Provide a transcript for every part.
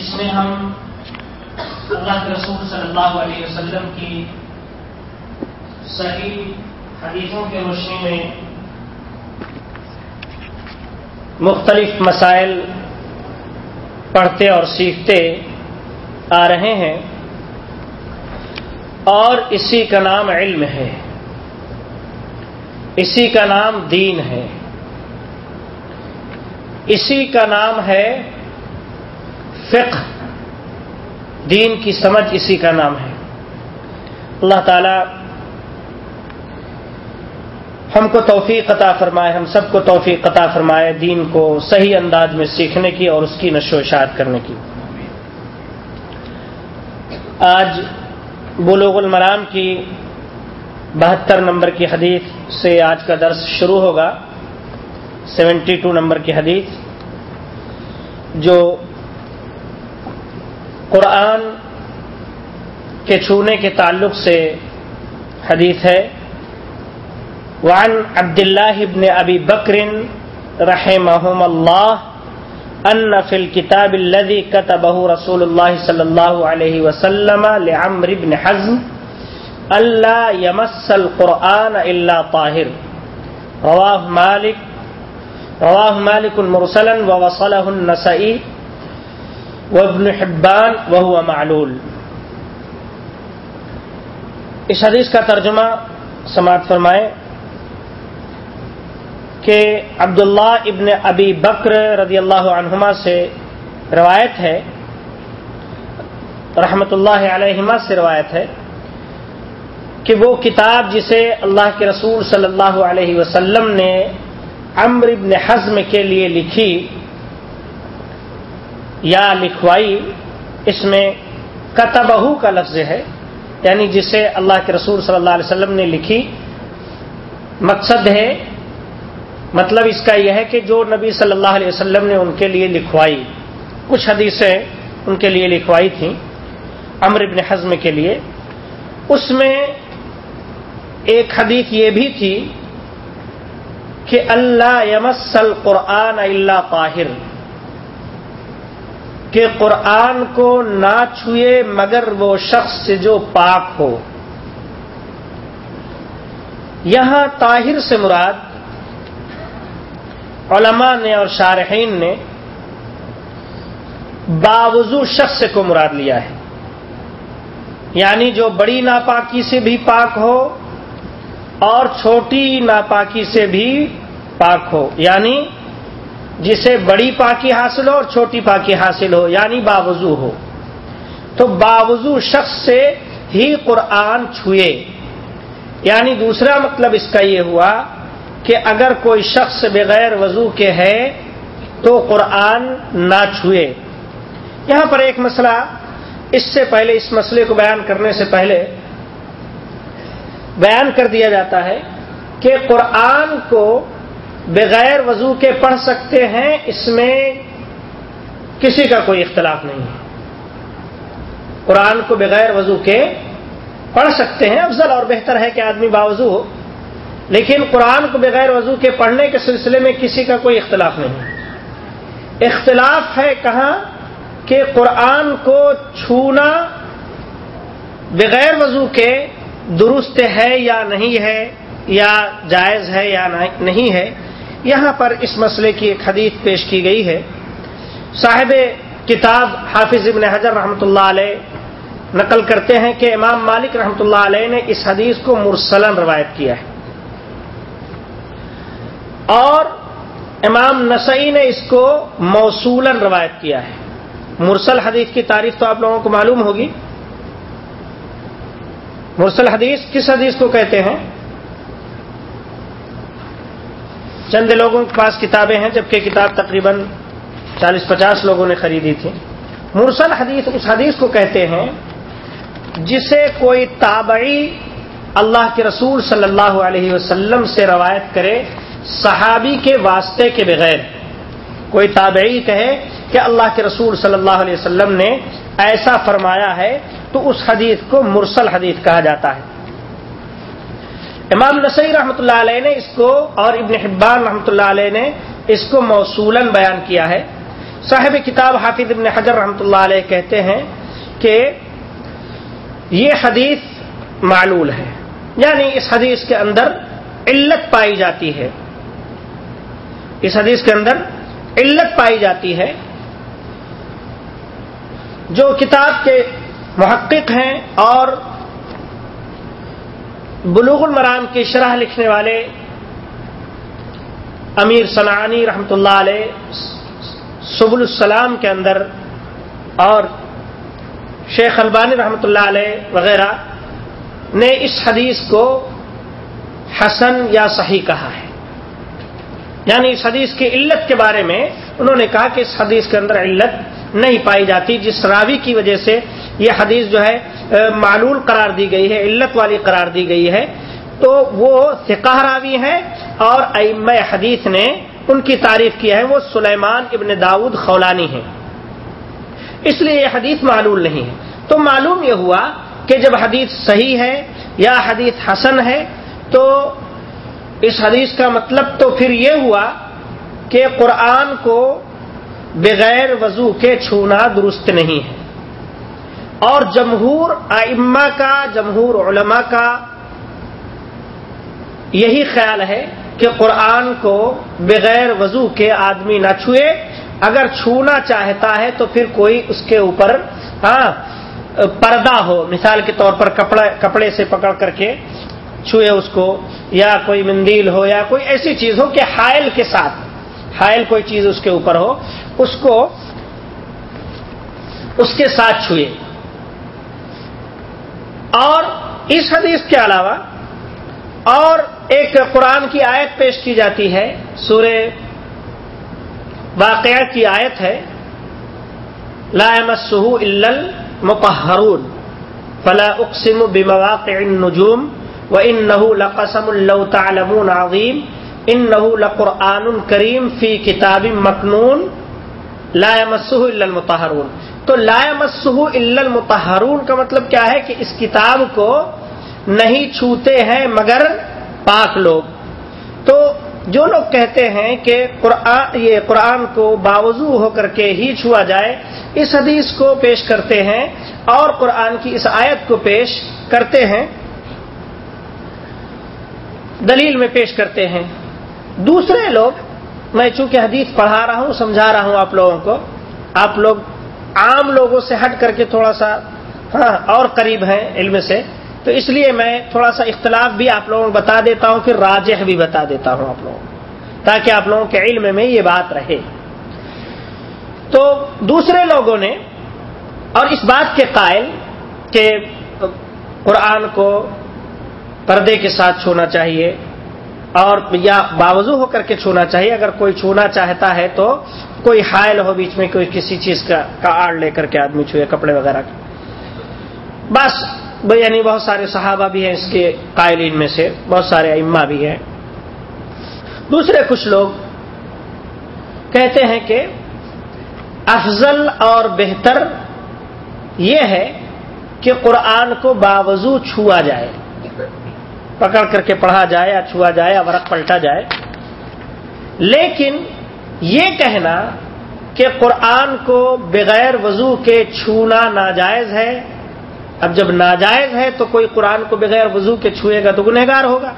جس میں ہم اللہ کے رسول صلی اللہ علیہ وسلم کی صحیح حدیثوں کے روشنی میں مختلف مسائل پڑھتے اور سیکھتے آ رہے ہیں اور اسی کا نام علم ہے، اسی کا نام دین ہے، اسی کا نام ہے فقہ، دین کی سمجھ اسی کا نام ہے۔ اللہ تعالی ہم کو توفیق عطا فرمائے، ہم سب کو توفیق عطا فرمائے دین کو صحیح انداز میں سیکھنے کی اور اس کی نشو و اشاعت کرنے کی۔ آج بلوغ المرام کی بہتر نمبر کی حدیث سے آج کا درس شروع ہوگا، سیونٹی ٹو نمبر کی حدیث، جو قرآن کے چھونے کے تعلق سے حدیث ہے۔ وعن عبد الله بن ابي بكر رحمهم الله ان في الكتاب الذي كتبه رسول الله صلى الله عليه وسلم لعمر بن حزم الا يمس القران الا طاهر رواه مالك رواه مالك مرسلا ووصله النسائي وابن حبان وهو معلول۔ اس حدیث کا ترجمہ سماعت فرمائے کہ عبداللہ ابن ابی بکر رضی اللہ عنہما سے روایت ہے، رحمت اللہ علیہما سے روایت ہے کہ وہ کتاب جسے اللہ کے رسول صلی اللہ علیہ وسلم نے امر ابن حزم کے لیے لکھی یا لکھوائی، اس میں کتبہو کا لفظ ہے یعنی جسے اللہ کے رسول صلی اللہ علیہ وسلم نے لکھی، مقصد ہے مطلب اس کا یہ ہے کہ جو نبی صلی اللہ علیہ وسلم نے ان کے لیے لکھوائی، کچھ حدیثیں ان کے لیے لکھوائی تھیں امر ابن حزم کے لیے، اس میں ایک حدیث یہ بھی تھی کہ اللہ یمسل قرآن اللہ طاہر۔ کہ قرآن کو نہ چھوئے مگر وہ شخص جو پاک ہو۔ یہاں طاہر سے مراد علماء نے اور شارحین نے باوضو شخص کو مراد لیا ہے۔ یعنی جو بڑی ناپاکی سے بھی پاک ہو اور چھوٹی ناپاکی سے بھی پاک ہو۔ یعنی جسے بڑی پاکی حاصل ہو اور چھوٹی پاکی حاصل ہو یعنی باوضو ہو۔ تو باوضو شخص سے ہی قرآن چھوئے۔ یعنی دوسرا مطلب اس کا یہ ہوا کہ اگر کوئی شخص بغیر وضو کے ہے تو قرآن نہ چھوئے۔ یہاں پر ایک مسئلہ، اس سے پہلے، اس مسئلے کو بیان کرنے سے پہلے بیان کر دیا جاتا ہے کہ قرآن کو بغیر وضو کے پڑھ سکتے ہیں، اس میں کسی کا کوئی اختلاف نہیں ہے۔ قرآن کو بغیر وضو کے پڑھ سکتے ہیں، افضل اور بہتر ہے کہ آدمی باوضو ہو۔ لیکن قرآن کو بغیر وضو کے پڑھنے کے سلسلے میں کسی کا کوئی اختلاف نہیں اختلاف ہے کہاں؟ کہ قرآن کو چھونا بغیر وضو کے درست ہے یا نہیں ہے، یا جائز ہے یا نہیں ہے۔ یہاں پر اس مسئلے کی ایک حدیث پیش کی گئی ہے۔ صاحب کتاب حافظ ابن حجر رحمۃ اللہ علیہ نقل کرتے ہیں کہ امام مالک رحمۃ اللہ علیہ نے اس حدیث کو مرسلن روایت کیا ہے۔ اور امام نسائی نے اس کو موصولن روایت کیا ہے۔ مرسل حدیث کی تعریف تو آپ لوگوں کو معلوم ہوگی۔ مرسل حدیث کس حدیث کو کہتے ہیں؟ چند لوگوں کے پاس کتابیں ہیں، جبکہ کتاب تقریباً چالیس پچاس لوگوں نے خریدی تھی۔ مرسل حدیث، اس حدیث کو کہتے ہیں، جسے کوئی تابعی اللہ کے رسول صلی اللہ علیہ وسلم سے روایت کرے صحابی کے واسطے کے بغیر۔ کوئی تابعی کہے کہ اللہ کے رسول صلی اللہ علیہ وسلم نے ایسا فرمایا ہے تو اس حدیث کو مرسل حدیث کہا جاتا ہے۔ امام نسائی رحمۃ اللہ علیہ نے اس کو اور ابن حبان رحمۃ اللہ علیہ نے اس کو موصولاً بیان کیا ہے۔ صاحب کتاب حافظ ابن حجر رحمۃ اللہ علیہ کہتے ہیں کہ یہ حدیث معلول ہے۔ یعنی اس حدیث کے اندر علت پائی جاتی ہے۔ اس حدیث کے اندر علت پائی جاتی ہے۔ جو کتاب کے محقق ہیں اور بلوغ المرام کی شرح لکھنے والے امیر سنانی رحمۃ اللہ علیہ، سبل السلام کے اندر اور شیخ البانی رحمۃ اللہ علیہ وغیرہ نے اس حدیث کو حسن یا صحیح کہا ہے۔ یعنی اس حدیث کی علت کے بارے میں انہوں نے کہا کہ اس حدیث کے اندر علت نہیں پائی جاتی، جس راوی کی وجہ سے یہ حدیث جو ہے معلول قرار دی گئی ہے، علت والی قرار دی گئی ہے۔ تو وہ فقہ راوی ہیں اور ام حدیث نے ان کی تعریف کی ہے، وہ سلیمان ابن داود خولانی ہیں۔ اس لیے یہ حدیث معلول نہیں ہے۔ تو معلوم یہ ہوا کہ جب حدیث صحیح ہے یا حدیث حسن ہے، تو اس حدیث کا مطلب تو پھر یہ ہوا کہ قرآن کو بغیر وضو کے چھونا درست نہیں ہے۔ اور جمہور ائمہ کا، جمہور علماء کا یہی خیال ہے کہ قرآن کو بغیر وضو کے آدمی نہ چھوئے۔ اگر چھونا چاہتا ہے تو پھر کوئی اس کے اوپر ہاں پردہ ہو۔ مثال کے طور پر کپڑے سے پکڑ کر کے چھوئے اس کو، یا کوئی مندیل ہو، یا کوئی ایسی چیز ہو کہ حائل کے ساتھ، حائل کوئی چیز اس کے اوپر ہو، اس کو، اس کے ساتھ چھوئے۔ اور اس حدیث کے علاوہ اور ایک قرآن کی آیت پیش کی جاتی ہے، سورہ واقعہ کی آیت ہے، لا مسح المطہرون، فلا اقسم بمواقع النجوم وانه لقسم لو تعلمون عظيم انه لقران کریم فی کتاب مکنون، لا يمسه الا المطہرون۔ تو لا يمسه الا المطہرون کا مطلب کیا ہے کہ اس کتاب کو نہیں چھوتے ہیں مگر پاک لوگ۔ تو جو لوگ کہتے ہیں کہ قرآن، یہ قرآن کو باوضو ہو کر کے ہی چھوا جائے، اس حدیث کو پیش کرتے ہیں اور قرآن کی اس آیت کو پیش کرتے ہیں، دلیل میں پیش کرتے ہیں۔ دوسرے لوگ، میں چونکہ حدیث پڑھا رہا ہوں، سمجھا رہا ہوں آپ لوگوں کو، آپ لوگ عام لوگوں سے ہٹ کر کے تھوڑا سا ہاں اور قریب ہیں علم سے۔ تو اس لیے میں تھوڑا سا اختلاف بھی آپ لوگوں کو بتا دیتا ہوں پھر راجح بھی بتا دیتا ہوں آپ لوگوں کو، تاکہ آپ لوگوں کے علم میں یہ بات رہے۔ تو دوسرے لوگوں نے، اور اس بات کے قائل کہ قرآن کو پردے کے ساتھ چھونا چاہیے اور یا باوضو ہو کر کے چھونا چاہیے۔ اگر کوئی چھونا چاہتا ہے تو کوئی حائل ہو بیچ میں کوئی کسی چیز کا کا آڑ لے کر کے آدمی چھوئے کپڑے وغیرہ کا بس یعنی بہت سارے صحابہ بھی ہیں اس کے قائلین میں سے، بہت سارے اما بھی ہیں۔ دوسرے کچھ لوگ کہتے ہیں کہ افضل اور بہتر یہ ہے کہ قرآن کو باوضو چھوا جائے۔ پکڑ کر کے پڑھا جائے یا چھوا جائے یا ورق پلٹا جائے۔ لیکن یہ کہنا کہ قرآن کو بغیر وضو کے چھونا ناجائز ہے۔ اب جب ناجائز ہے تو کوئی قرآن کو بغیر وضو کے چھوئے گا تو گنہگار ہوگا۔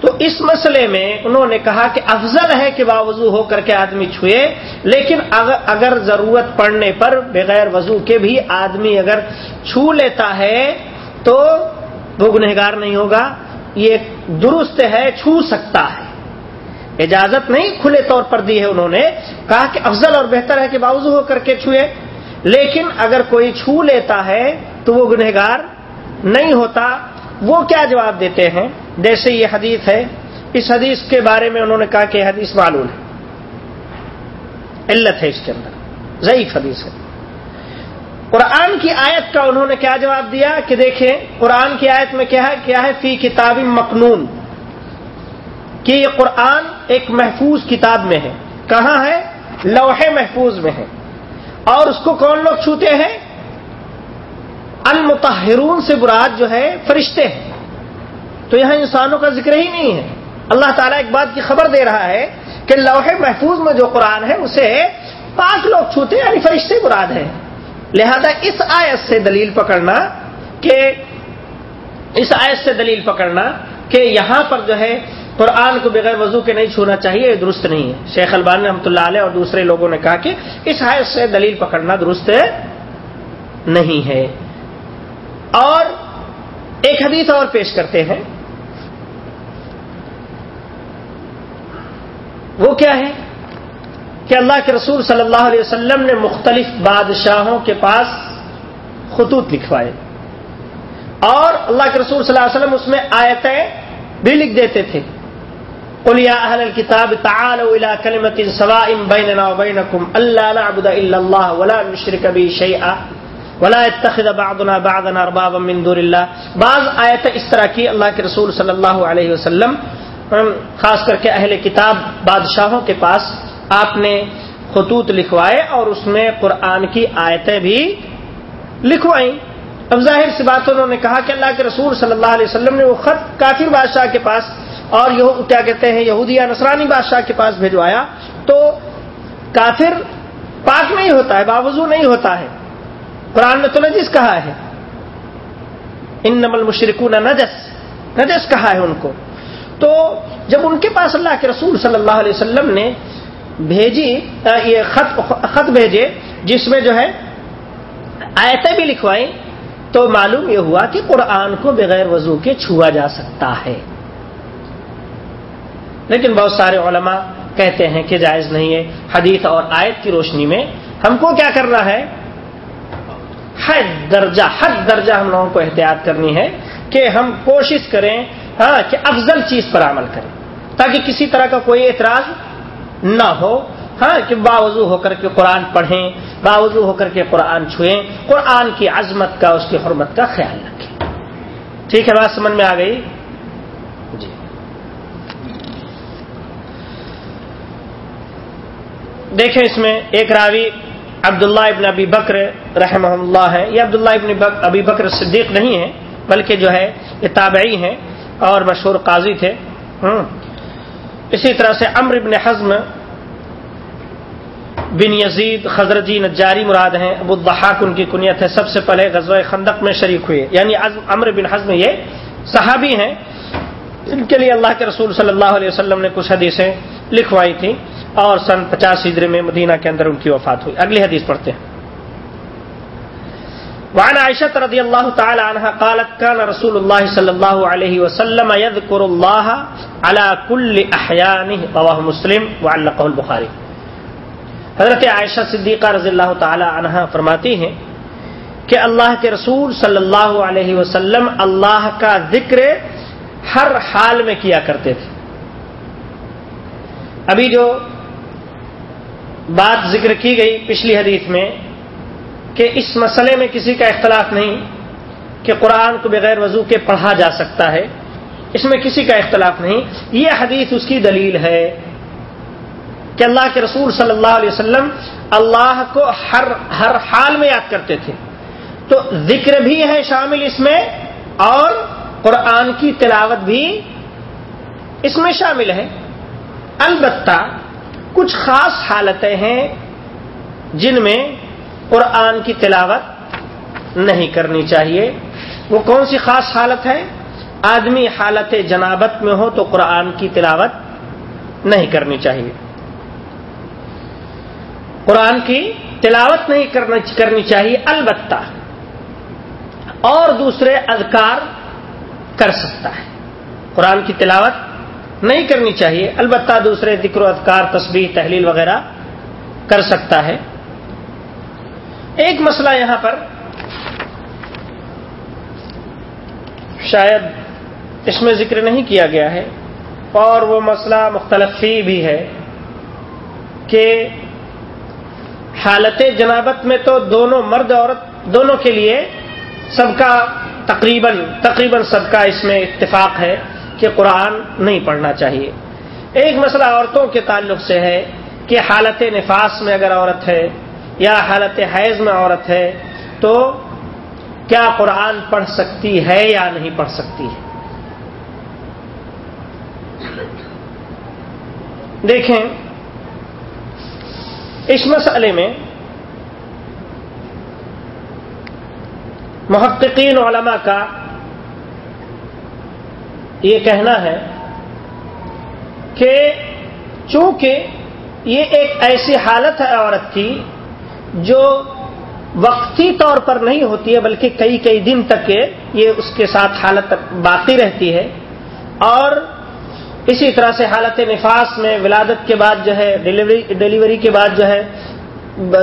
تو اس مسئلے میں انہوں نے کہا کہ افضل ہے کہ باوضو ہو کر کے آدمی چھوئے، لیکن اگر ضرورت پڑنے پر بغیر وضو کے بھی آدمی اگر چھو لیتا ہے تو وہ گنہگار نہیں ہوگا۔ یہ درست ہے، چھو سکتا ہے۔ اجازت نہیں، کھلے طور پر دی ہے انہوں نے، کہا کہ افضل اور بہتر ہے کہ باوضو ہو کر کے چھوئے۔ لیکن اگر کوئی چھو لیتا ہے تو وہ گنہگار نہیں ہوتا۔ وہ کیا جواب دیتے ہیں؟ جیسے یہ حدیث ہے، اس حدیث کے بارے میں انہوں نے کہا کہ حدیث معلوم ہے۔ علت ہے اس کے اندر۔ ضعیف حدیث ہے۔ قرآن کی آیت کا انہوں نے کیا جواب دیا کہ دیکھیں، قرآن کی آیت میں کیا ہے؟ کیا ہے؟ فی کتاب مقنون۔ کہ یہ قرآن ایک محفوظ کتاب میں ہے۔ کہاں ہے؟ لوہے محفوظ میں ہے۔ اور اس کو کون لوگ چھوتے ہیں؟ المتحرون سے براد جو ہے، فرشتے ہیں۔ تو یہاں انسانوں کا ذکر ہی نہیں ہے۔ اللہ تعالیٰ ایک بات کی خبر دے رہا ہے کہ لوہے محفوظ میں جو قرآن ہے، اسے پاک لوگ چھوتے یعنی فرشتے مراد ہیں۔ لہذا اس آیت سے دلیل پکڑنا کہ، اس آیت سے دلیل پکڑنا کہ یہاں پر جو ہے قرآن کو بغیر وضو کے نہیں چھونا چاہیے، یہ درست نہیں ہے۔ شیخ البان رحمۃ اللہ علیہ اور دوسرے لوگوں نے کہا کہ اس آیت سے دلیل پکڑنا درست نہیں ہے۔ اور ایک حدیث اور پیش کرتے ہیں۔ وہ کیا ہے؟ کہ اللہ کے رسول صلی اللہ علیہ وسلم نے مختلف بادشاہوں کے پاس خطوط لکھوائے۔ اور اللہ کے رسول صلی اللہ علیہ وسلم اس میں آیتیں بھی لکھ دیتے تھے۔ قلیا اہل الكتاب تعالوا الى كلمة سواء بيننا وبينكم الا نعبد الا الله ولا نشرك به شيئا ولا يتخذ بعضنا بعضا اربابا من دون الله. بعض آیت اس طرح کی اللہ کے رسول صلی اللہ علیہ وسلم خاص کر کے اہل کتاب بادشاہوں کے پاس آپ نے خطوط لکھوائے اور اس میں قرآن کی آیتیں بھی لکھوائیں۔ اب ظاہر سی بات انہوں نے کہا کہ اللہ کے رسول صلی اللہ علیہ وسلم نے وہ خط کافر بادشاہ کے پاس اور یہ کیا کہتے ہیں، یہودی یا نسرانی بادشاہ کے پاس بھیجوایا تو کافر پاک نہیں ہوتا ہے، باوضو نہیں ہوتا ہے۔ قرآن نے تو نجس کہا ہے ان نمل مشرق نجس نجس کہا ہے ان کو۔ تو جب ان کے پاس اللہ کے رسول صلی اللہ علیہ وسلم نے بھیجی یہ خط خط بھیجے، جس میں جو ہے آیتیں بھی لکھوائیں، تو معلوم یہ ہوا کہ قرآن کو بغیر وضو کے چھوا جا سکتا ہے۔ لیکن بہت سارے علماء کہتے ہیں کہ جائز نہیں ہے۔ حدیث اور آیت کی روشنی میں ہم کو کیا کرنا ہے؟ حد درجہ حد درجہ ہم لوگوں کو احتیاط کرنی ہے کہ ہم کوشش کریں ہاں کہ افضل چیز پر عمل کریں۔ تاکہ کسی طرح کا کوئی اعتراض نہ ہو۔ ہاں کہ باوضو ہو کر کے قرآن پڑھیں، باوضو ہو کر کے قرآن چھوئیں۔ قرآن کی عظمت کا، اس کی حرمت کا خیال رکھیں۔ ٹھیک ہے، بات سمجھ میں آ گئی؟ دیکھیں اس میں ایک راوی عبداللہ ابن ابی بکر رحمہ اللہ ہے یہ عبداللہ ابن ابی بکر صدیق نہیں ہے بلکہ جو ہے یہ تابعی ہیں اور مشہور قاضی تھے۔ اسی طرح سے امر ابن حزم بن یزید خزرجی نجاری مراد ہیں۔ ابو الضحاک ان کی کنیت ہے۔ سب سے پہلے غزوہ خندق میں شریک ہوئے۔ یعنی امر بن حزم یہ صحابی ہیں۔ ان کے لیے اللہ کے رسول صلی اللہ علیہ وسلم نے کچھ حدیثیں لکھوائی تھیں۔ اور سن پچاس ہجرے میں مدینہ کے اندر ان کی وفات ہوئی۔ اگلی حدیث پڑھتے ہیں۔ وعن عائشة رضي الله تعالى عنها قالت كان رسول الله صلى الله عليه وسلم يذكر الله على كل أحيانه رواه مسلم وعلقه البخاري حضرت عائشہ صدیقہ رضی اللہ تعالی عنہ فرماتی ہیں کہ اللہ کے رسول صلی اللہ علیہ وسلم اللہ کا ذکر ہر حال میں کیا کرتے تھے۔ ابھی جو بات ذکر کی گئی پچھلی حدیث میں کہ اس مسئلے میں کسی کا اختلاف نہیں کہ قرآن کو بغیر وضو کے پڑھا جا سکتا ہے، اس میں کسی کا اختلاف نہیں۔ یہ حدیث اس کی دلیل ہے کہ اللہ کے رسول صلی اللہ علیہ وسلم اللہ کو ہر ہر حال میں یاد کرتے تھے۔ تو ذکر بھی ہے شامل اس میں اور قرآن کی تلاوت بھی اس میں شامل ہے۔ البتہ کچھ خاص حالتیں ہیں جن میں قرآن کی تلاوت نہیں کرنی چاہیے۔ وہ کون سی خاص حالت ہے آدمی حالت جنابت میں ہو تو قرآن کی تلاوت نہیں کرنی چاہیے۔ قرآن کی تلاوت نہیں کرنی چاہیے البتہ اور دوسرے اذکار کر سکتا ہے۔ قرآن کی تلاوت نہیں کرنی چاہیے۔ البتہ دوسرے ذکر و اذکار تصویر تحلیل وغیرہ کر سکتا ہے۔ ایک مسئلہ یہاں پر شاید اس میں ذکر نہیں کیا گیا ہے، اور وہ مسئلہ مختلف ہی بھی ہے کہ حالت جنابت میں تو دونوں مرد عورت دونوں کے لیے سب کا تقریباً تقریباً سب کا اس میں اتفاق ہے۔ کہ قرآن نہیں پڑھنا چاہیے۔ ایک مسئلہ عورتوں کے تعلق سے ہے کہ حالت نفاس میں اگر عورت ہے یا حالت حیض میں عورت ہے تو کیا قرآن پڑھ سکتی ہے یا نہیں پڑھ سکتی ہے؟ دیکھیں، اس مسئلے میں محققین علماء کا یہ کہنا ہے کہ چونکہ یہ ایک ایسی حالت ہے عورت کی جو وقتی طور پر نہیں ہوتی ہے، بلکہ کئی کئی دن تک یہ اس کے ساتھ حالت باقی رہتی ہے۔ اور اسی طرح سے حالت نفاس میں ولادت کے بعد جو ہے ڈلیوری کے بعد جو ہے،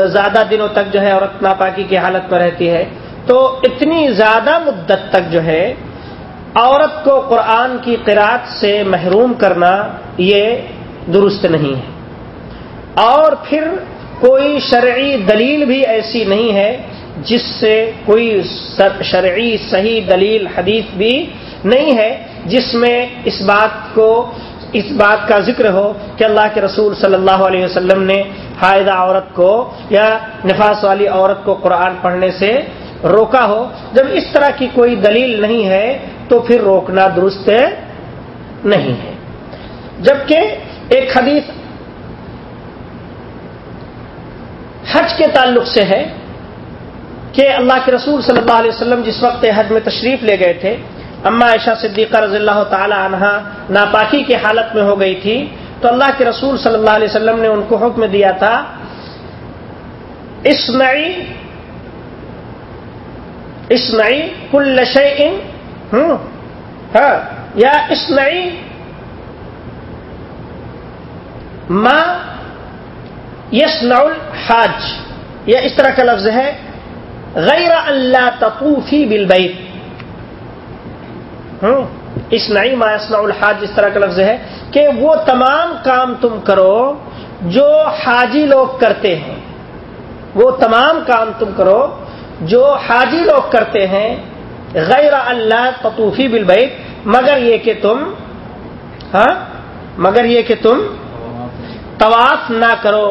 زیادہ دنوں تک جو ہے، عورت ناپاکی کی حالت میں رہتی ہے۔ تو اتنی زیادہ مدت تک جو ہے عورت کو قرآن کی قرآت سے محروم کرنا یہ درست نہیں ہے۔ اور پھر کوئی شرعی دلیل بھی ایسی نہیں ہے جس سے کوئی شرعی صحیح دلیل حدیث بھی نہیں ہے جس میں اس بات کو اس بات کا ذکر ہو کہ اللہ کے رسول صلی اللہ علیہ وسلم نے حائدہ عورت کو یا نفاس والی عورت کو قرآن پڑھنے سے روکا ہو۔ جب اس طرح کی کوئی دلیل نہیں ہے تو پھر روکنا درست نہیں ہے۔ جبکہ ایک حدیث حج کے تعلق سے ہے کہ اللہ کے رسول صلی اللہ علیہ وسلم جس وقت حج میں تشریف لے گئے تھے، اما عائشہ صدیقہ رضی اللہ تعالی عنہ ناپاکی کی حالت میں ہو گئی تھی، تو اللہ کے رسول صلی اللہ علیہ وسلم نے ان کو حکم دیا تھا، اسمعی اسمعی کل شیء ہاں یا اسمعی ما یسنع الحاج یا اس طرح کا لفظ ہے، غیر اللہ تطوفی بالبیت۔ اس نئی ماسنا الحاج اس طرح کا لفظ ہے کہ وہ تمام کام تم کرو جو حاجی لوگ کرتے ہیں۔ وہ تمام کام تم کرو جو حاجی لوگ کرتے ہیں، غیر اللہ تطوفی بالبیت، مگر یہ کہ تم ہاں مگر یہ کہ تم طواف نہ کرو۔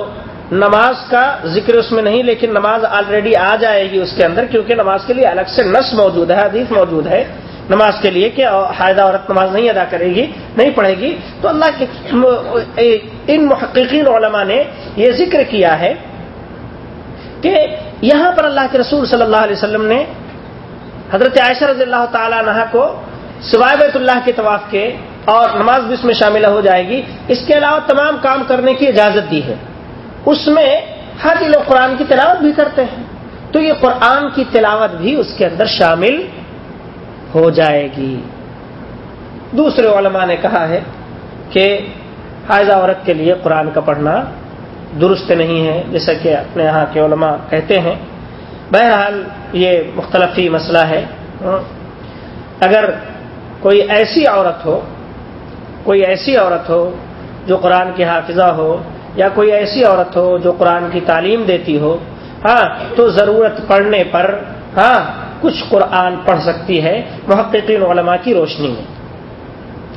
نماز کا ذکر اس میں نہیں، لیکن نماز آلریڈی آ جائے گی اس کے اندر، کیونکہ نماز کے لیے الگ سے نس موجود ہے، حدیث موجود ہے۔ نماز کے لیے کہ حائدہ عورت نماز نہیں ادا کرے گی، نہیں پڑھے گی۔ تو اللہ کے ان محققین علماء نے یہ ذکر کیا ہے کہ یہاں پر اللہ کے رسول صلی اللہ علیہ وسلم نے حضرت عائشہ رضی اللہ تعالی عنہ کو سوائے بیت اللہ کے طواف کے اور نماز بھی اس میں شامل ہو جائے گی۔ اس کے علاوہ تمام کام کرنے کی اجازت دی ہے۔ اس میں ہر لوگ قرآن کی تلاوت بھی کرتے ہیں۔ تو یہ قرآن کی تلاوت بھی اس کے اندر شامل ہو جائے گی۔ دوسرے علماء نے کہا ہے کہ حائضہ عورت کے لیے قرآن کا پڑھنا درست نہیں ہے، جیسا کہ اپنے یہاں کے علماء کہتے ہیں۔ بہرحال یہ مختلفی مسئلہ ہے۔ اگر کوئی ایسی عورت ہو، کوئی ایسی عورت ہو جو قرآن کی حافظہ ہو، یا کوئی ایسی عورت ہو جو قرآن کی تعلیم دیتی ہو ہاں تو ضرورت پڑنے پر ہاں کچھ قرآن پڑھ سکتی ہے۔ محققین علماء کی روشنی میں۔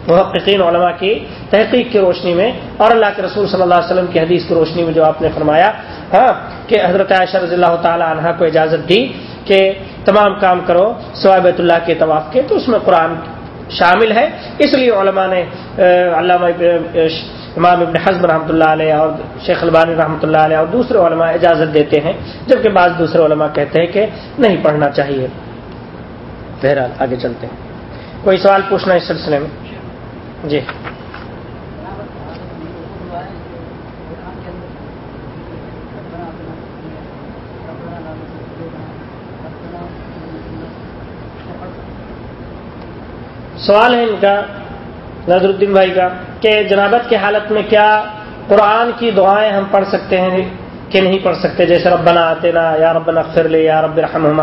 محققین علماء کی تحقیق کی روشنی میں اور اللہ کے رسول صلی اللہ علیہ وسلم کی حدیث کی روشنی میں جو آپ نے فرمایا ہاں کہ حضرت عائشہ رضی اللہ تعالی عنہ کو اجازت دی کہ تمام کام کرو، سوائے بیت اللہ کے طواف کے، تو اس میں قرآن شامل ہے۔ اس لیے علماء نے علامہ امام ابن حزم رحمۃ اللہ علیہ اور شیخ البانی رحمۃ اللہ علیہ اور دوسرے علماء اجازت دیتے ہیں، جبکہ بعض دوسرے علماء کہتے ہیں کہ نہیں پڑھنا چاہیے۔ بہرحال آگے چلتے ہیں۔ کوئی سوال پوچھنا اس سلسلے میں؟ جی۔ سوال ہے ان کا نظر الدین بھائی کا، کہ جنابت کی حالت میں کیا قرآن کی دعائیں ہم پڑھ سکتے ہیں کہ نہیں پڑھ سکتے؟ جیسے ربنا آتے نا یا ربنا فر لے، یا رب رحم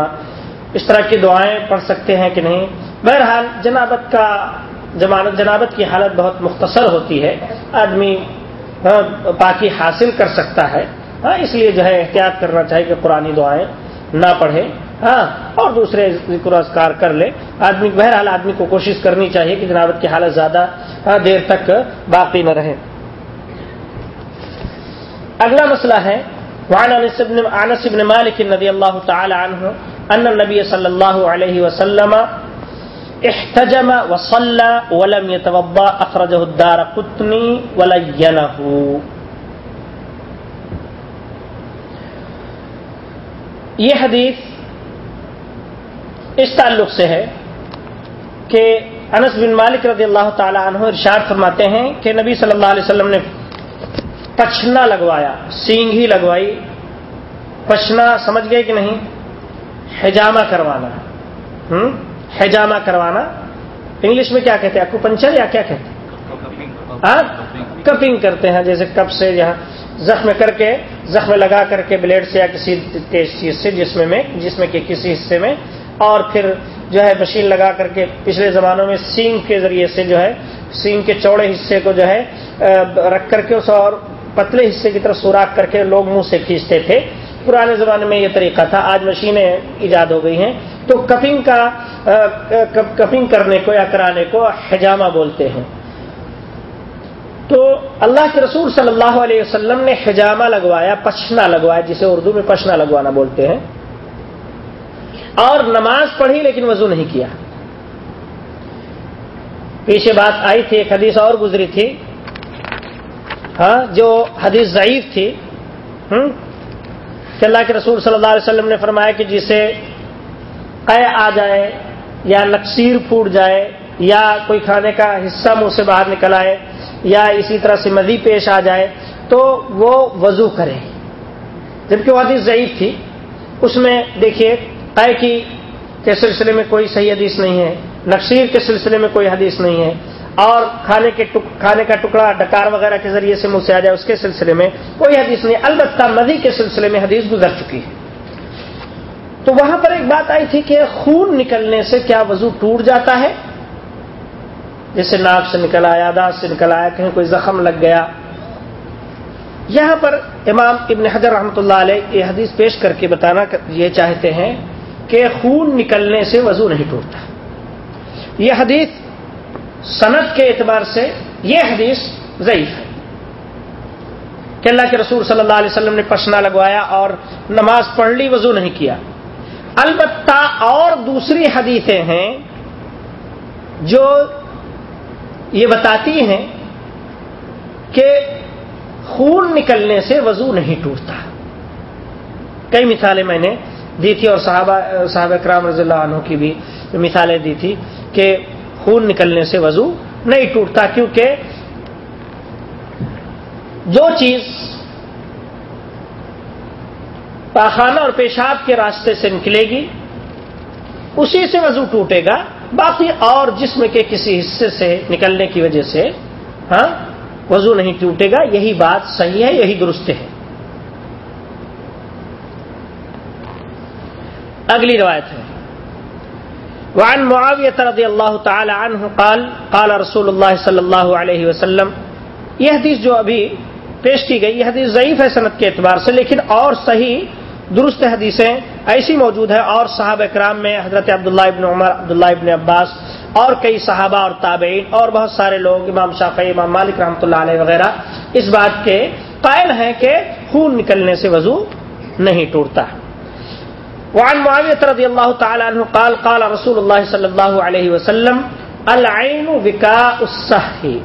اس طرح کی دعائیں پڑھ سکتے ہیں کہ نہیں؟ بہرحال جنابت کا جنابت کی حالت بہت مختصر ہوتی ہے، آدمی پاکی حاصل کر سکتا ہے۔ ہاں اس لیے جو ہے احتیاط کرنا چاہیے کہ قرآن دعائیں نہ پڑھے۔ ہاں اور دوسرے ذکر اذکار کر لے۔ آدمی، بہرحال آدمی کو کوشش کرنی چاہیے کہ جنابت کی حالت زیادہ دیر تک باقی نہ رہے۔ اگلا مسئلہ ہے، وعن انس بن مالک رضی اللہ تعالی عنہ، ان النبی صلی اللہ علیہ وسلم احتجم وصلى ولم يتوضا اخرجه الدار قطني ولينه. یہ حدیث اس تعلق سے ہے کہ انس بن مالک رضی اللہ تعالی عنہ ارشاد فرماتے ہیں کہ نبی صلی اللہ علیہ وسلم نے پچھنا لگوایا، سینگ ہی لگوائی، پچھنا سمجھ گئے کہ نہیں؟ حجامہ کروانا۔ ہوں حجامہ کروانا۔ انگلش میں کیا کہتے ہیں؟ اکو پنچر یا کیا کہتے ہیں؟ کپنگ کرتے ہیں، جیسے کپ سے یہاں زخم کر کے، زخم لگا کر کے بلیڈ سے یا کسی چیز سے جسم میں جسم کے کسی حصے میں۔ اور پھر جو ہے مشین لگا کر کے پچھلے زمانوں میں سینگ کے ذریعے سے جو ہے، سینگ کے چوڑے حصے کو جو ہے رکھ کر کے اس اور پتلے حصے کی طرف سوراخ کر کے لوگ منہ سے کھینچتے تھے۔ پرانے زمانے میں یہ طریقہ تھا، آج مشینیں ایجاد ہو گئی ہیں۔ تو کپنگ کا کپنگ کرنے کو یا کرانے کو حجامہ بولتے ہیں۔ تو اللہ کے رسول صلی اللہ علیہ وسلم نے حجامہ لگوایا، پچھنا لگوایا، جسے اردو میں پچھنا لگوانا بولتے ہیں۔ اور نماز پڑھی لیکن وضو نہیں کیا۔ پیچھے بات آئی تھی، ایک حدیث اور گزری تھی۔ ہاں جو حدیث ضعیف تھی۔ ہوں کہ اللہ کے رسول صلی اللہ علیہ وسلم نے فرمایا کہ جسے قے آ جائے، یا نقصیر پھوٹ جائے، یا کوئی کھانے کا حصہ منہ سے باہر نکل آئے، یا اسی طرح سے مزید پیش آ جائے، تو وہ وضو کرے۔ جبکہ وہ حدیث ضعیف تھی، اس میں دیکھیے قے کی کے سلسلے میں کوئی صحیح حدیث نہیں ہے، نقصیر کے سلسلے میں کوئی حدیث نہیں ہے، اور کھانے کے کھانے کا ٹکڑا، ڈکار وغیرہ کے ذریعے سے منہ سے آ جائے، اس کے سلسلے میں کوئی حدیث نہیں، البتہ مدی کے سلسلے میں حدیث گزر چکی ہے۔ تو وہاں پر ایک بات آئی تھی کہ خون نکلنے سے کیا وضو ٹوٹ جاتا ہے؟ جیسے ناک سے نکل آیا، دانت سے نکل آیا، کہیں کوئی زخم لگ گیا۔ یہاں پر امام ابن حضر رحمۃ اللہ علیہ یہ حدیث پیش کر کے بتانا یہ چاہتے ہیں کہ خون نکلنے سے وضو نہیں ٹوٹتا۔ یہ حدیث صنعت کے اعتبار سے یہ حدیث ضعیف ہے۔ کہ اللہ کے رسول صلی اللہ علیہ وسلم نے پشنا لگوایا اور نماز پڑھ لی، وضو نہیں کیا۔ البتہ اور دوسری حدیثیں ہیں جو یہ بتاتی ہیں کہ خون نکلنے سے وضو نہیں ٹوٹتا۔ کئی مثالیں میں نے دی تھی اور صحابہ صحابہ کرام رضی اللہ عنہ کی بھی مثالیں دی تھی کہ خون نکلنے سے وضو نہیں ٹوٹتا کیونکہ جو چیز پاخانہ اور پیشاب کے راستے سے نکلے گی، اسی سے وضو ٹوٹے گا، باقی اور جسم کے کسی حصے سے نکلنے کی وجہ سے ہاں وضو نہیں ٹوٹے گا، یہی بات صحیح ہے، یہی درست ہے۔ اگلی روایت ہے۔ وعن معاویہ رضی اللہ تعالی عنہ قال قال رسول اللہ صلی اللہ علیہ وسلم، یہ حدیث جو ابھی پیش کی گئی، یہ حدیث ضعیف ہے صنعت کے اعتبار سے، لیکن اور صحیح درست حدیثیں ایسی موجود ہیں اور صحابہ اکرام میں حضرت عبداللہ ابن عمر، عبداللہ ابن عباس اور کئی صحابہ اور تابعین اور بہت سارے لوگ، امام شافعی، امام مالک رحمۃ اللہ علیہ وغیرہ اس بات کے قائل ہیں کہ خون نکلنے سے وضو نہیں ٹوٹتا۔ وعن معاویة رضی اللہ تعالی عنہ قال قال رسول اللہ صلی اللہ علیہ وسلم، العین وکاء السحی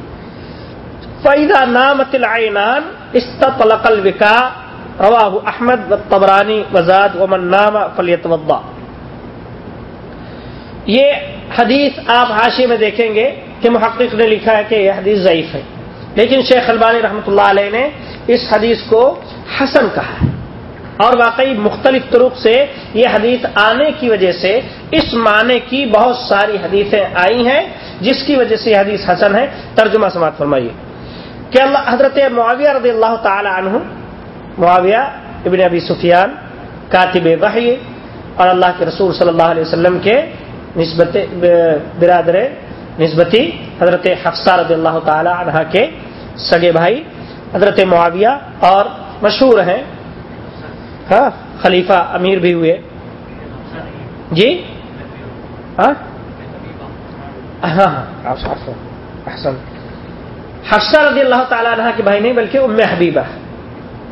فإذا نامت العینان استطلق الوکاء رواہ احمد والطبرانی وزاد ومن نام فلیتوضا یہ حدیث آپ حاشی میں دیکھیں گے کہ محقق نے لکھا ہے کہ یہ حدیث ضعیف ہے۔ لیکن شیخ البانی رحمۃ اللہ علیہ نے اس حدیث کو حسن کہا ہے۔ اور واقعی مختلف طرق سے یہ حدیث آنے کی وجہ سے اس معنی کی بہت ساری حدیثیں آئی ہیں، جس کی وجہ سے یہ حدیث حسن ہے۔ ترجمہ سماعت فرمائیے۔ کہ اللہ حضرت معاویہ رضی اللہ تعالی عنہ معاویہ ابن ابی سفیان، کاتب وحی، اور اللہ کے رسول صلی اللہ علیہ وسلم کے نسبت برادر نسبتی حضرت حفصہ رضی اللہ تعالی عنہ کے سگے بھائی حضرت معاویہ اور مشہور ہیں۔ ہاں خلیفہ امیر بھی ہوئے۔ جی؟ ہاں ہاں۔, ہاں۔ حفصہ رضی اللہ تعالیٰ عنہ کے بھائی نہیں، بلکہ ام حبیبہ۔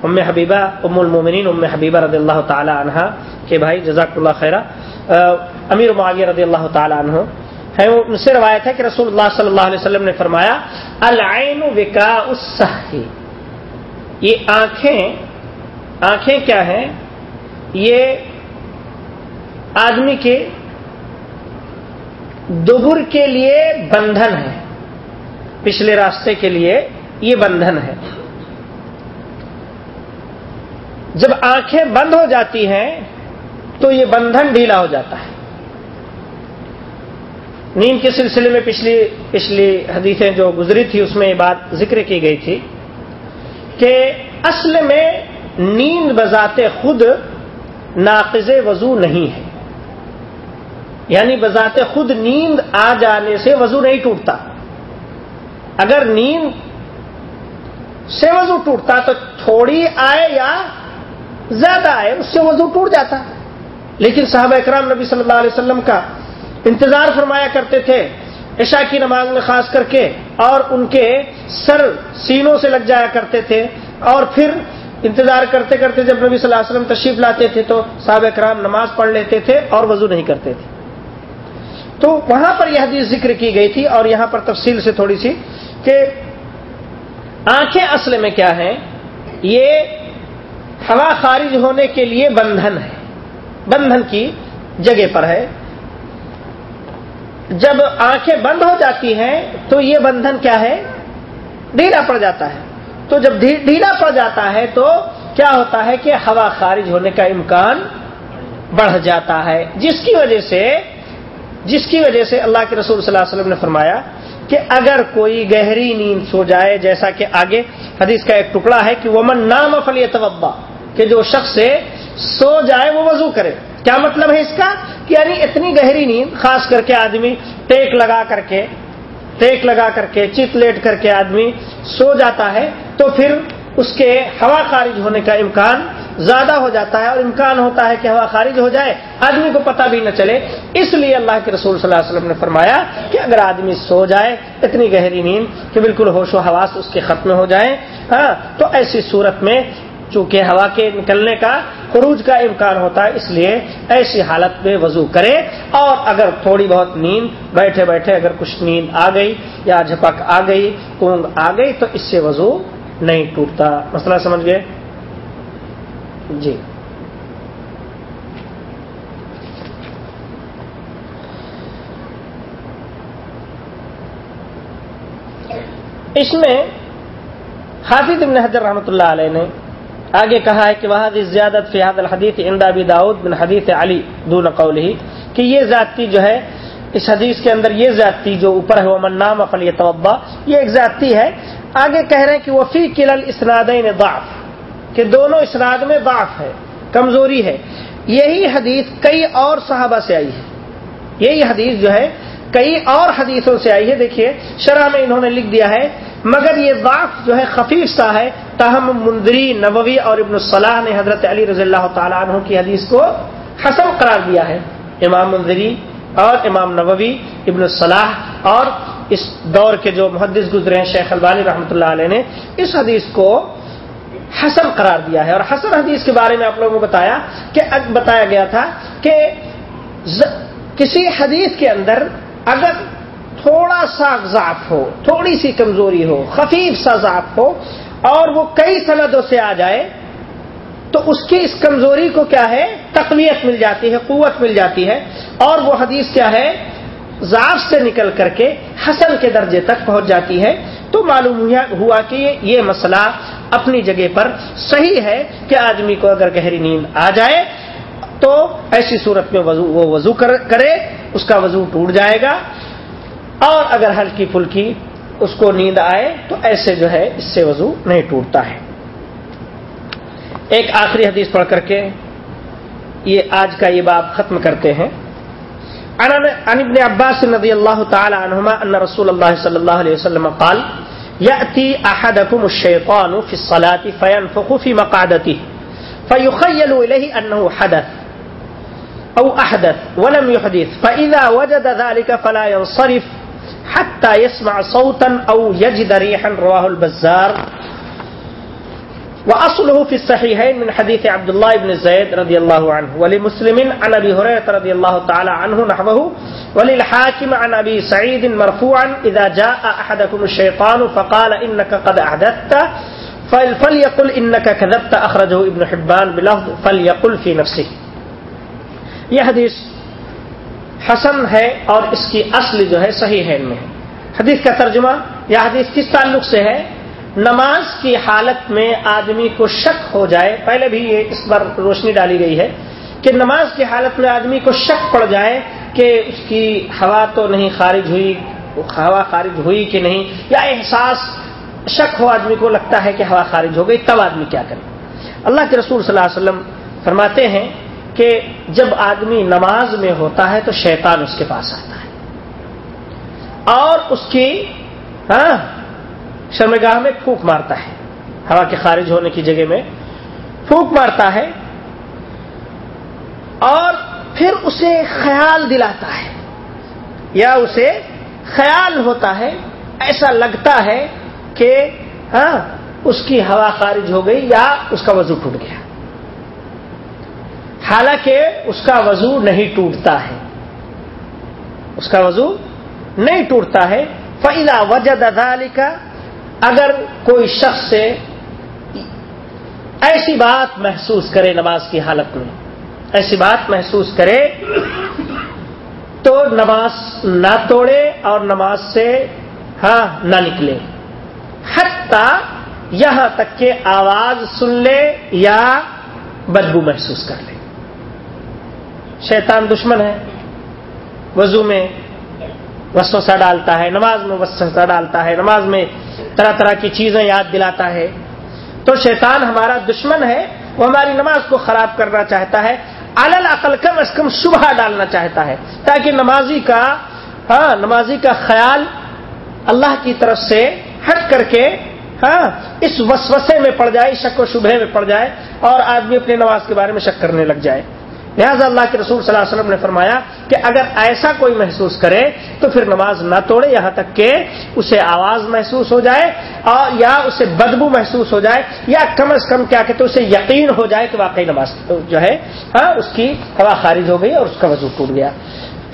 ام حبیبہ ام المومنین ام حبیبہ رضی اللہ تعالیٰ عنہ کے بھائی جزاک اللہ خیرہ امیر معاویہ رضی اللہ تعالیٰ عنہ ان سے روایت ہے کہ رسول اللہ صلی اللہ علیہ وسلم نے فرمایا العین وکا یہ آنکھیں آنکھیں کیا ہیں یہ آدمی کے دبر کے لیے بندھن ہے پچھلے راستے کے لیے یہ بندھن ہے جب آنکھیں بند ہو جاتی ہیں تو یہ بندھن ڈھیلا ہو جاتا ہے۔ نیند کے سلسلے میں پچھلی پچھلی حدیثیں جو گزری تھی، اس میں یہ بات ذکر کی گئی تھی کہ اصل میں نیند بذات خود ناقض وضو نہیں ہے۔ یعنی بذات خود نیند آ جانے سے وضو نہیں ٹوٹتا۔ اگر نیند سے وضو ٹوٹتا تو تھوڑی آئے یا زیادہ آئے اس سے وضو ٹوٹ جاتا۔ لیکن صحابہ اکرام نبی صلی اللہ علیہ وسلم کا انتظار فرمایا کرتے تھے، عشاء کی نماز میں خاص کر کے، اور ان کے سر سینوں سے لگ جایا کرتے تھے۔ اور پھر انتظار کرتے کرتے جب نبی صلی اللہ علیہ وسلم تشریف لاتے تھے، تو صحابہ کرام نماز پڑھ لیتے تھے اور وضو نہیں کرتے تھے۔ تو وہاں پر یہ حدیث ذکر کی گئی تھی، اور یہاں پر تفصیل سے تھوڑی سی کہ آنکھیں اصل میں کیا ہیں؟ یہ ہوا خارج ہونے کے لیے بندھن ہے۔ بندھن کی جگہ پر ہے۔ جب آنکھیں بند ہو جاتی ہیں تو یہ بندھن کیا ہے؟ ڈھیلا پڑ جاتا ہے۔ تو جب ڈھیلا پڑ جاتا ہے تو کیا ہوتا ہے کہ ہوا خارج ہونے کا امکان بڑھ جاتا ہے۔ جس کی وجہ سے جس کی وجہ سے اللہ کے رسول صلی اللہ علیہ وسلم نے فرمایا کہ اگر کوئی گہری نیند سو جائے، جیسا کہ آگے حدیث کا ایک ٹکڑا ہے کہ وہ من نام فلی توبا کہ جو شخص سو جائے وہ وضو کرے۔ کیا مطلب ہے اس کا؟ کہ یعنی اتنی گہری نیند، خاص کر کے آدمی، ٹیک لگا کر کے، ٹیک لگا کر کے چت لیٹ کر کے آدمی سو جاتا ہے، تو پھر اس کے ہوا خارج ہونے کا امکان زیادہ ہو جاتا ہے اور امکان ہوتا ہے کہ ہوا خارج ہو جائے، آدمی کو پتہ بھی نہ چلے۔ اس لیے اللہ کے رسول صلی اللہ علیہ وسلم نے فرمایا کہ اگر آدمی سو جائے، اتنی گہری نیند، کہ بالکل ہوش و حواس اس کے ختم ہو جائیں ہاں تو ایسی صورت میں چونکہ ہوا کے نکلنے کا خروج کا امکان ہوتا ہے، اس لیے ایسی حالت میں وضو کرے اور اگر تھوڑی بہت نیند، بیٹھے بیٹھے اگر کچھ نیند آ گئی یا جھپک آ گئی، اونگ آ گئی، تو اس سے وضو نہیں ٹوٹتا۔ مسئلہ سمجھ گئے؟ جی۔ اس میں حافظ ابن حضر رحمۃ اللہ علیہ نے آگے کہا ہے کہ وہ زیادت فیاد الحدیث اندا بی داؤد بن حدیث علی دون قولی کہ یہ ذاتی جو ہے، اس حدیث کے اندر یہ ذاتی جو اوپر ہے وہ منام افل توبہ یہ ایک ذاتی ہے۔ آگے کہہ رہے ہیں کہ وہ فی کلل اسناد ضعف، کہ دونوں اسناد میں ضعف ہے، کمزوری ہے۔ یہی حدیث کئی اور صحابہ سے آئی ہے۔ یہی حدیث جو ہے، کئی اور حدیثوں سے آئی ہے۔ دیکھیے، شرح میں انہوں نے لکھ دیا ہے مگر یہ ضعف جو ہے خفیف سا ہے۔ تاہم مندری نبوی اور ابن الصلاح نے حضرت علی رضی اللہ تعالیٰ عنہ کی حدیث کو حسن قرار دیا ہے۔ امام مندری اور امام نبوی، ابن الصلاح اور اس دور کے جو محدث گزرے ہیں، شیخ البانی رحمۃ اللہ علیہ نے اس حدیث کو حسن قرار دیا ہے۔ اور حسن حدیث کے بارے میں آپ لوگوں کو بتایا کہ بتایا گیا تھا کہ کسی حدیث کے اندر اگر تھوڑا سا ضعف ہو، تھوڑی سی کمزوری ہو، خفیف سا ضعف ہو اور وہ کئی سندوں سے آ جائے، تو اس کی اس کمزوری کو کیا ہے؟ تقویت مل جاتی ہے، قوت مل جاتی ہے۔ اور وہ حدیث کیا ہے؟ ضعف سے نکل کر کے حسن کے درجے تک پہنچ جاتی ہے۔ تو معلوم ہوا کہ یہ مسئلہ اپنی جگہ پر صحیح ہے کہ آدمی کو اگر گہری نیند آ جائے تو ایسی صورت میں وضو، وہ وضو کرے، اس کا وضو ٹوٹ جائے گا۔ اور اگر ہلکی پھلکی اس کو نیند آئے تو ایسے جو ہے اس سے وضو نہیں ٹوٹتا ہے۔ ایک آخری حدیث پڑھ کر کے یہ آج کا یہ باب ختم کرتے ہیں۔ عن ابن عباس رضی اللہ تعالی عنہما ان رسول اللہ صلی اللہ علیہ وسلم قال، یأتی احدکم الشیطان فی الصلاة فینفخ فی مقعدته فیخیل الیہ انه حدث او احدث ولم يحدث فاذا وجد ذلك فلا ينصرف حتى يسمع صوتا او يجد ريحا، رواه البزار. وأصله في الصحيحين من حديث عبد الله بن زيد رضي الله عنه. ولمسلم عن أبي هريرة رضي الله تعالى عنه نحوه. وللحاكم عن أبي سعيد مرفوعا، إذا جاء أحدكم الشيطان فقال إنك قد أحدثت فليقل إنك كذبت، أخرجه ابن حبان بلفظ فليقل في نفسه. یہ حدیث حسن ہے اور اس کی اصل جو ہے صحیح ہے ان میں۔ حدیث کا ترجمہ، یا حدیث کس تعلق سے ہے؟ نماز کی حالت میں آدمی کو شک ہو جائے، پہلے بھی یہ اس پر روشنی ڈالی گئی ہے کہ نماز کی حالت میں آدمی کو شک پڑ جائے کہ اس کی ہوا تو نہیں خارج ہوئی، ہوا خارج ہوئی کہ نہیں، یا احساس شک ہو آدمی کو لگتا ہے کہ ہوا خارج ہو گئی، تب آدمی کیا کرے؟ اللہ کے رسول صلی اللہ علیہ وسلم فرماتے ہیں کہ جب آدمی نماز میں ہوتا ہے تو شیطان اس کے پاس آتا ہے۔ اور اس کی ہاں شرمگاہ میں پھونک مارتا ہے۔ ہوا کے خارج ہونے کی جگہ میں پھونک مارتا ہے۔ اور پھر اسے خیال دلاتا ہے۔ یا اسے خیال ہوتا ہے، ایسا لگتا ہے کہ ہاں اس کی ہوا خارج ہو گئی یا اس کا وضو ٹوٹ گیا۔ حالانکہ اس کا وضو نہیں ٹوٹتا ہے۔ اس کا وضو نہیں ٹوٹتا ہے۔ فعلا وجد ادالی کا اگر کوئی شخص سے ایسی بات محسوس کرے نماز کی حالت میں، ایسی بات محسوس کرے تو نماز نہ توڑے اور نماز سے ہاں نہ نکلے۔ حتیٰ یہاں تک کہ آواز سن لے یا بدبو محسوس کر لے۔ شیطان دشمن ہے۔ وضو میں وسوسہ ڈالتا ہے، نماز میں وسوسہ ڈالتا ہے، نماز میں طرح طرح کی چیزیں یاد دلاتا ہے۔ تو شیطان ہمارا دشمن ہے، وہ ہماری نماز کو خراب کرنا چاہتا ہے الل عقل کم از کم صبح ڈالنا چاہتا ہے۔ تاکہ نمازی کا ہاں نمازی کا خیال اللہ کی طرف سے ہٹ کر کے ہاں اس وسوسے میں پڑ جائے، شک و شبہ میں پڑ جائے اور آدمی اپنی نماز کے بارے میں شک کرنے لگ جائے۔ لہٰذا اللہ کے رسول صلی اللہ علیہ وسلم نے فرمایا کہ اگر ایسا کوئی محسوس کرے تو پھر نماز نہ توڑے یہاں تک کہ اسے آواز محسوس ہو جائے اور یا اسے بدبو محسوس ہو جائے یا کم از کم کیا کہتے اسے یقین ہو جائے کہ واقعی نماز جو ہے ہاں اس کی ہوا خارج ہو گئی اور اس کا وضو ٹوٹ گیا۔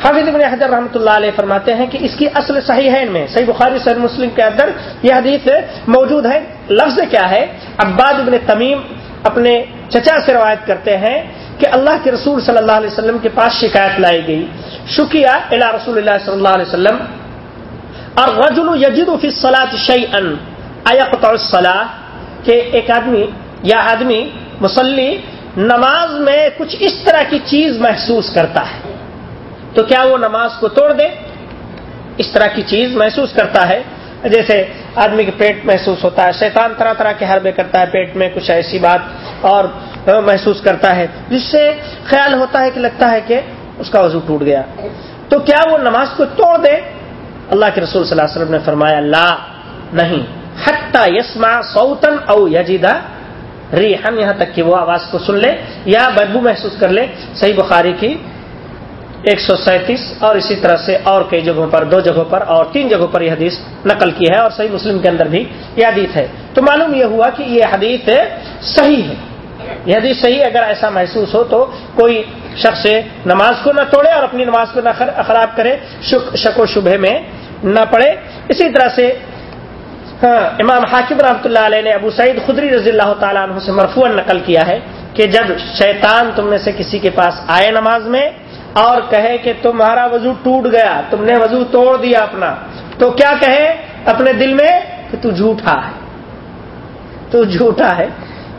حافظ ابن حضر رحمۃ اللہ علیہ فرماتے ہیں کہ اس کی اصل صحیح ہے ان میں، صحیح بخاری، صحیح مسلم کے اندر یہ حدیث موجود ہے۔ لفظ کیا ہے؟ عباد ابن تمیم اپنے چچا سے روایت کرتے ہیں کہ اللہ کے رسول صلی اللہ علیہ وسلم کے پاس شکایت لائی گئی۔ شکیہ الا رسول اللہ صلی اللہ علیہ وسلم۔ اور رجل یجد فی الصلاۃ شیئا، ایقطع الصلاۃ کہ ایک آدمی یا آدمی مسلی نماز میں کچھ اس طرح کی چیز محسوس کرتا ہے۔ تو کیا وہ نماز کو توڑ دے؟ اس طرح کی چیز محسوس کرتا ہے۔ جیسے آدمی کے پیٹ محسوس ہوتا ہے، شیطان طرح طرح کے حربے کرتا ہے، پیٹ میں کچھ ایسی بات اور محسوس کرتا ہے، جس سے خیال ہوتا ہے کہ لگتا ہے کہ اس کا وضو ٹوٹ گیا۔ تو کیا وہ نماز کو توڑ دے؟ اللہ کے رسول صلی اللہ علیہ وسلم نے فرمایا، لا، نہیں۔ حتہ یسما سوتن او یجیدا ری ہم یہاں تک کہ وہ آواز کو سن لے یا بدبو محسوس کر لے۔ صحیح بخاری کی ایک سو سینتیس اور اسی طرح سے اور کئی جگہوں پر، دو جگہوں پر اور تین جگہوں پر یہ حدیث نقل کی ہے اور صحیح مسلم کے اندر بھی یہ حدیث ہے۔ تو معلوم یہ ہوا کہ یہ حدیث صحیح ہے۔ یہ حدیث صحیح اگر ایسا محسوس ہو تو کوئی شخص نماز کو نہ توڑے اور اپنی نماز کو نہ خراب کرے، شک و شبہ میں نہ پڑے۔ اسی طرح سے ہاں امام حاکم رحمۃ اللہ علیہ نے ابو سعید خدری رضی اللہ تعالیٰ عنہ سے مرفوع نقل کیا ہے کہ جب شیطان تم میں سے کسی کے پاس آئے نماز میں اور کہے کہ تمہارا وضو ٹوٹ گیا، تم نے وضو توڑ دیا اپنا۔ تو کیا کہے؟ اپنے دل میں کہ تو جھوٹا ہے۔ تو جھوٹا ہے۔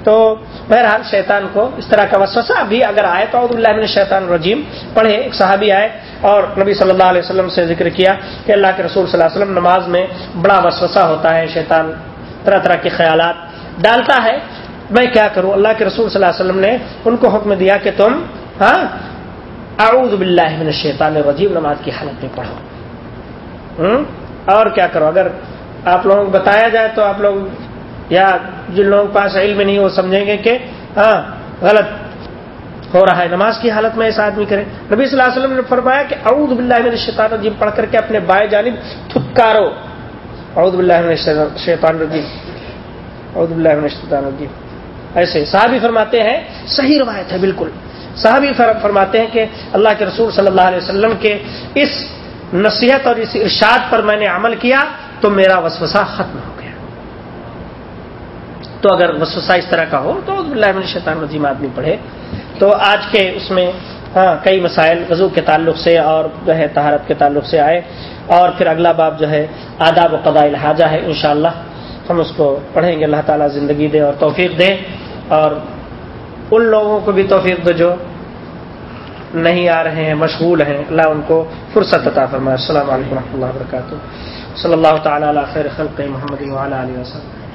تو بہرحال شیطان کو اس طرح کا وسوسہ بھی اگر آئے تو عبد اللہ شیطان رجیم پڑھے ایک صحابی آئے اور نبی صلی اللہ علیہ وسلم سے ذکر کیا کہ اللہ کے رسول صلی اللہ علیہ وسلم نماز میں بڑا وسوسہ ہوتا ہے شیطان، طرح طرح کے خیالات۔ ڈالتا ہے، میں کیا کروں؟ اللہ کے رسول صلی اللہ علیہ وسلم نے ان کو حکم دیا کہ تم ہاں اعوذ باللہ من الشیطان الرجیم، نماز کی حالت میں پڑھو۔ اور کیا کرو؟ اگر آپ لوگوں کو بتایا جائے تو آپ لوگ یا جن لوگوں کے پاس علم نہیں، وہ سمجھیں گے کہ ہاں غلط ہو رہا ہے۔ نماز کی حالت میں ایسا آدمی کرے نبی صلی اللہ علیہ وسلم نے فرمایا کہ اعوذ باللہ من الشیطان الرجیم، پڑھ کر کے اپنے بائیں جانب تھکارو اعوذ باللہ من الشیطان الرجیم۔ اعوذ باللہ من الشیطان الرجیم۔ ایسے صحابی فرماتے ہیں، صحیح روایت ہے، بالکل۔ صحابی فرماتے ہیں کہ اللہ کے رسول صلی اللہ علیہ وسلم کے اس نصیحت اور اس ارشاد پر میں نے عمل کیا تو میرا وسوسہ ختم ہو گیا۔ تو اگر وسوسہ اس طرح کا ہو تو اللہ شیطان رضیم آدمی پڑھے۔ تو آج کے اس میں ہاں کئی مسائل وضو کے تعلق سے اور جو ہے تہارت کے تعلق سے آئے۔ اور پھر اگلا باب جو ہے آداب و قضاء الحاجہ ہے انشاءاللہ۔ ہم اس کو پڑھیں گے، اللہ تعالیٰ زندگی دے اور توفیق دے۔ اور ان لوگوں کو بھی توفیق دو جو نہیں آ رہے ہیں، مشغول ہیں اللہ ان کو فرصت عطا فرمائے۔ السلام علیکم و رحمۃ اللہ وبرکاتہ۔ صلی اللہ تعالیٰ خیر خلق محمد علیہ وسلم۔